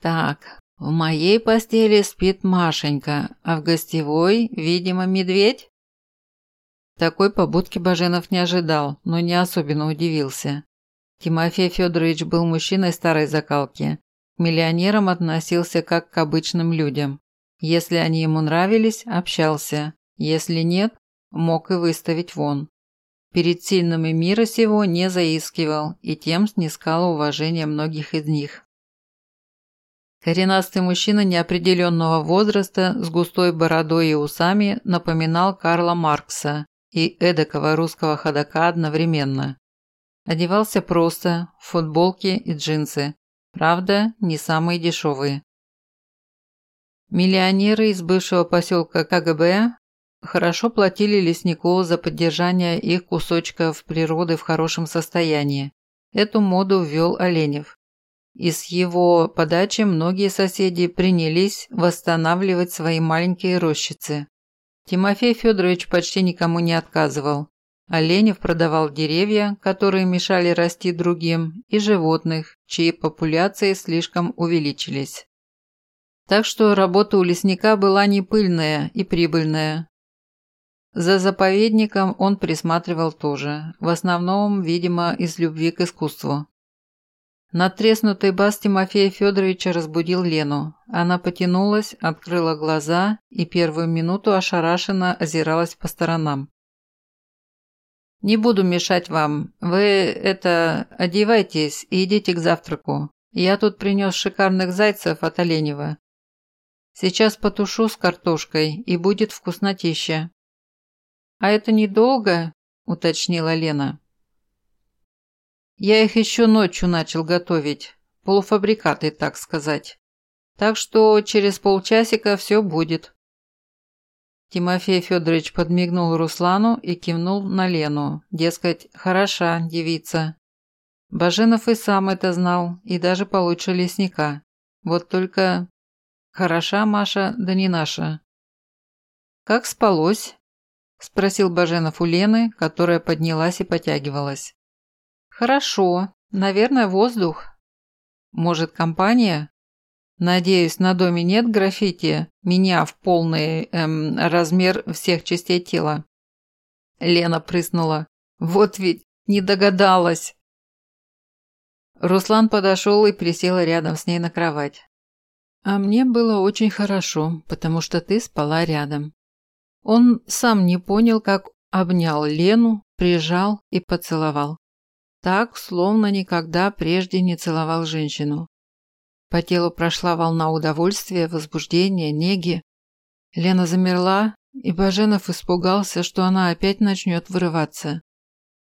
Так, в моей постели спит Машенька, а в гостевой, видимо, медведь? Такой побудки Баженов не ожидал, но не особенно удивился. Тимофей Федорович был мужчиной старой закалки. К миллионерам относился как к обычным людям. Если они ему нравились, общался. Если нет, мог и выставить вон. Перед сильными мира сего не заискивал и тем снискал уважение многих из них. Коренастый мужчина неопределенного возраста с густой бородой и усами напоминал Карла Маркса и эдакого русского ходока одновременно. Одевался просто, в футболке и джинсы. Правда, не самые дешевые. Миллионеры из бывшего поселка КГБ хорошо платили леснику за поддержание их кусочков природы в хорошем состоянии. Эту моду ввел Оленев. И с его подачи многие соседи принялись восстанавливать свои маленькие рощицы. Тимофей Федорович почти никому не отказывал. Оленев продавал деревья, которые мешали расти другим, и животных, чьи популяции слишком увеличились. Так что работа у лесника была не пыльная и прибыльная. За заповедником он присматривал тоже, в основном, видимо, из любви к искусству. Натреснутый бас Тимофея Федоровича разбудил Лену. Она потянулась, открыла глаза и первую минуту ошарашенно озиралась по сторонам. «Не буду мешать вам. Вы, это, одевайтесь и идите к завтраку. Я тут принес шикарных зайцев от Оленева. Сейчас потушу с картошкой, и будет вкуснотища». «А это недолго?» – уточнила Лена. «Я их еще ночью начал готовить. Полуфабрикаты, так сказать. Так что через полчасика все будет». Тимофей Федорович подмигнул Руслану и кивнул на Лену. Дескать, хороша девица. Баженов и сам это знал, и даже получше лесника. Вот только... Хороша Маша, да не наша. «Как спалось?» – спросил Баженов у Лены, которая поднялась и потягивалась. «Хорошо. Наверное, воздух. Может, компания?» Надеюсь, на доме нет граффити меня в полный эм, размер всех частей тела. Лена прыснула. Вот ведь не догадалась. Руслан подошел и присел рядом с ней на кровать. А мне было очень хорошо, потому что ты спала рядом. Он сам не понял, как обнял Лену, прижал и поцеловал. Так, словно никогда прежде не целовал женщину. По телу прошла волна удовольствия, возбуждения, неги. Лена замерла, и Баженов испугался, что она опять начнет вырываться.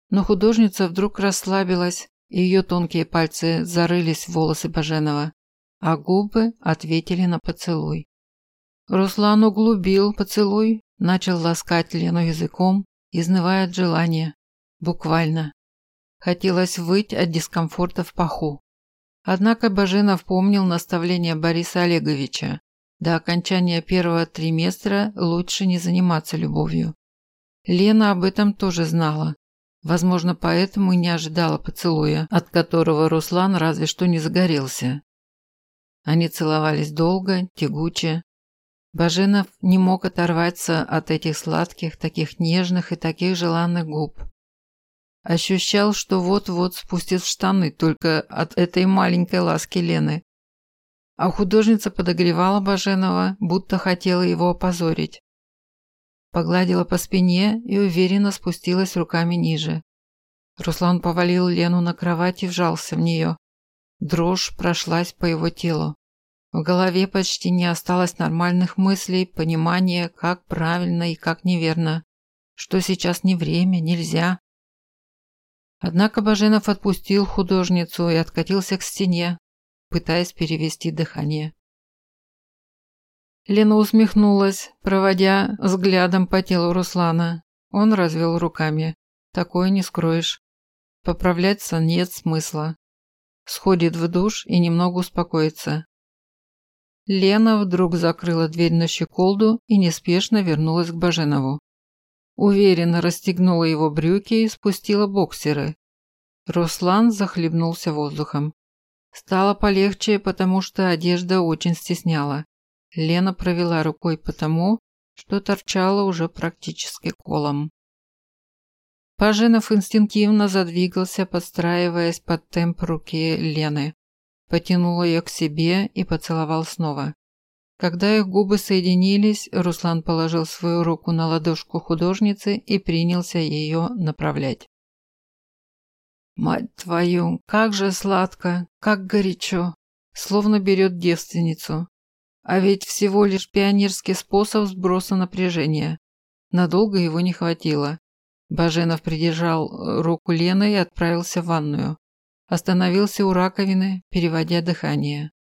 Но художница вдруг расслабилась, и ее тонкие пальцы зарылись в волосы Баженова, а губы ответили на поцелуй. Руслан углубил поцелуй, начал ласкать Лену языком, изнывая от желания. Буквально. Хотелось выть от дискомфорта в паху. Однако Баженов помнил наставление Бориса Олеговича. До окончания первого триместра лучше не заниматься любовью. Лена об этом тоже знала. Возможно, поэтому и не ожидала поцелуя, от которого Руслан разве что не загорелся. Они целовались долго, тягуче. Баженов не мог оторваться от этих сладких, таких нежных и таких желанных губ. Ощущал, что вот-вот спустит штаны только от этой маленькой ласки Лены. А художница подогревала Баженова, будто хотела его опозорить. Погладила по спине и уверенно спустилась руками ниже. Руслан повалил Лену на кровать и вжался в нее. Дрожь прошлась по его телу. В голове почти не осталось нормальных мыслей, понимания, как правильно и как неверно. Что сейчас не время, нельзя. Однако Баженов отпустил художницу и откатился к стене, пытаясь перевести дыхание. Лена усмехнулась, проводя взглядом по телу Руслана. Он развел руками. Такое не скроешь. Поправляться нет смысла. Сходит в душ и немного успокоится. Лена вдруг закрыла дверь на щеколду и неспешно вернулась к Баженову. Уверенно расстегнула его брюки и спустила боксеры. Руслан захлебнулся воздухом. Стало полегче, потому что одежда очень стесняла. Лена провела рукой по тому, что торчало уже практически колом. Паженов инстинктивно задвигался, подстраиваясь под темп руки Лены. Потянул ее к себе и поцеловал снова. Когда их губы соединились, Руслан положил свою руку на ладошку художницы и принялся ее направлять. «Мать твою, как же сладко, как горячо!» Словно берет девственницу. А ведь всего лишь пионерский способ сброса напряжения. Надолго его не хватило. Баженов придержал руку Лены и отправился в ванную. Остановился у раковины, переводя дыхание.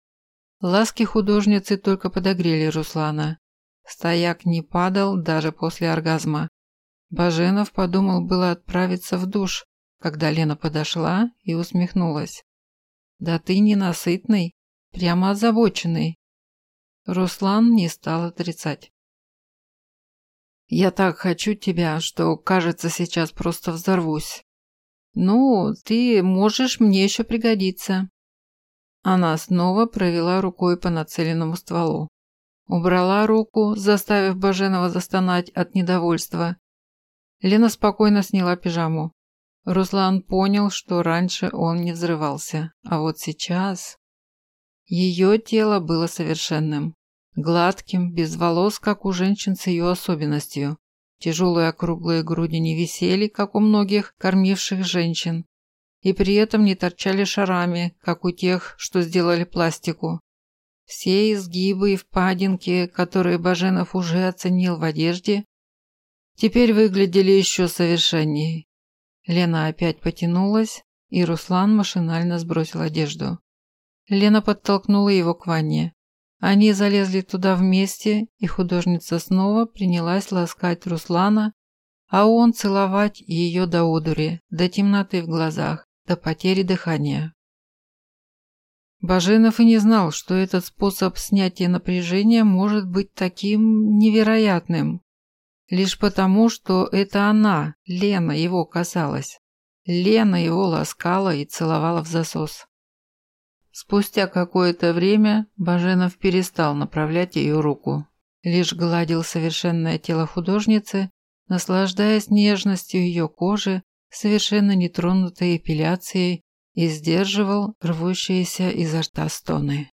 Ласки художницы только подогрели Руслана. Стояк не падал даже после оргазма. Баженов подумал было отправиться в душ, когда Лена подошла и усмехнулась. «Да ты ненасытный, прямо озабоченный». Руслан не стал отрицать. «Я так хочу тебя, что, кажется, сейчас просто взорвусь. Ну, ты можешь мне еще пригодиться. Она снова провела рукой по нацеленному стволу. Убрала руку, заставив Баженова застонать от недовольства. Лена спокойно сняла пижаму. Руслан понял, что раньше он не взрывался, а вот сейчас... Ее тело было совершенным. Гладким, без волос, как у женщин с ее особенностью. Тяжелые округлые груди не висели, как у многих кормивших женщин и при этом не торчали шарами, как у тех, что сделали пластику. Все изгибы и впадинки, которые Баженов уже оценил в одежде, теперь выглядели еще совершеннее. Лена опять потянулась, и Руслан машинально сбросил одежду. Лена подтолкнула его к ванне. Они залезли туда вместе, и художница снова принялась ласкать Руслана, а он целовать ее до одури, до темноты в глазах до потери дыхания. Баженов и не знал, что этот способ снятия напряжения может быть таким невероятным. Лишь потому, что это она, Лена, его касалась. Лена его ласкала и целовала в засос. Спустя какое-то время Баженов перестал направлять ее руку. Лишь гладил совершенное тело художницы, наслаждаясь нежностью ее кожи совершенно нетронутой эпиляцией, и сдерживал рвущиеся изо рта стоны.